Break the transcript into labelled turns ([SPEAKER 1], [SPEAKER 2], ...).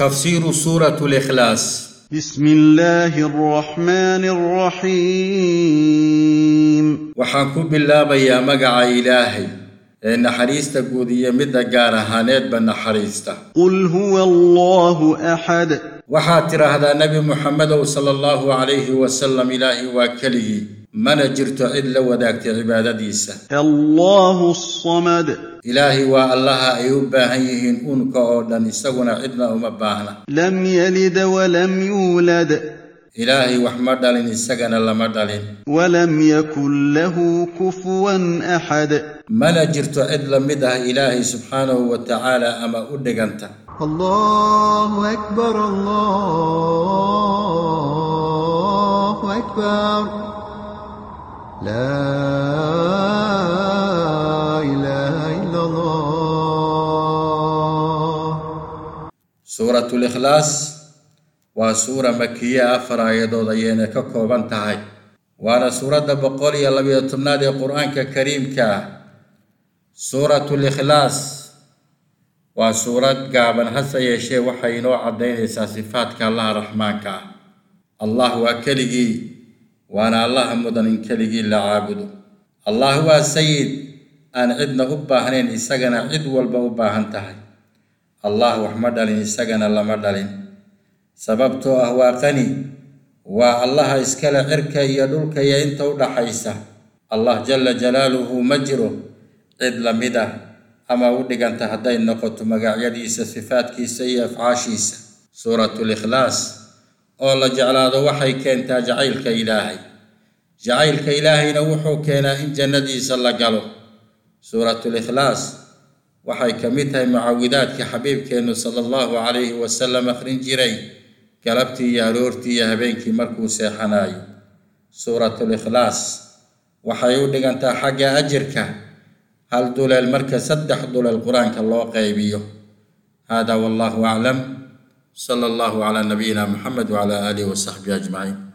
[SPEAKER 1] تفسير سورة الإخلاص.
[SPEAKER 2] بسم الله الرحمن الرحيم.
[SPEAKER 1] وحاكو بالله بيا مقع إلهي. لأن حريص تقوذي مدى قارة هانيت بنا حريص
[SPEAKER 2] قل هو الله أحد.
[SPEAKER 1] وحاتر هذا نبي محمد صلى الله عليه وسلم إلهي وكله مانا جرت إلا وذاكت عبادة ديسة
[SPEAKER 2] الله الصمد.
[SPEAKER 1] إلهي والله أيوب هيه أنك أولن إساقنا عدنا ومباهنا.
[SPEAKER 2] لم يلد ولم يولد.
[SPEAKER 1] إلهي وحمد لن إساقنا لمد لن
[SPEAKER 2] ولم يكن له كفوا أحد.
[SPEAKER 1] مانا جرت إلا مده إلهي سبحانه وتعالى أما أدق أنت
[SPEAKER 3] الله أكبر الله أكبر. لا إله إلا الله.
[SPEAKER 1] سورة الإخلاص وسورة مكية أفرع يدو ضيينة ككو بنتهاي وأنا سورة بقولي اللي بيطمنا دي القرآن ككريم كا. سورة الإخلاص وسورة قابن حسا يشي وحي نوع الدين الله رحمنك الله أكلقي وأنا الله مدن إن كلي لا عابد. الله هو السيد. ان عدنا وباهنين اسغنا عد والبا والبو باهنته الله احمد علي اسغنا لما دلين سببته هو قني والله اسكل عرك يا دولك يا انت ودخايسا الله جل جلاله مجره عد لمدا أما ودغنت هدا نقط مغعيدي صفات كي سيف عاشيس سورة الإخلاص. Oo la jeclaado waxay keentaa jacaylka ilaahay jacaylka ilaahayna wuxuu keenaa in jannadiisa la galo suuratulikhlaas waxay ka mid tahay mucaawidaadka xabiibkeennu sala allahu calayhi wasalam akhrin jiray galabtii iyo aroortii iyo habeenkii markuu seexanaayo suuratulikhlaas waxay u dhigantaa xagga ajirka hal duleel marka saddex duleel qur-aanka loo qaybiyo hada wallahu aclam صلى الله على نبينا محمد وعلى آله وصحبه أجمعين.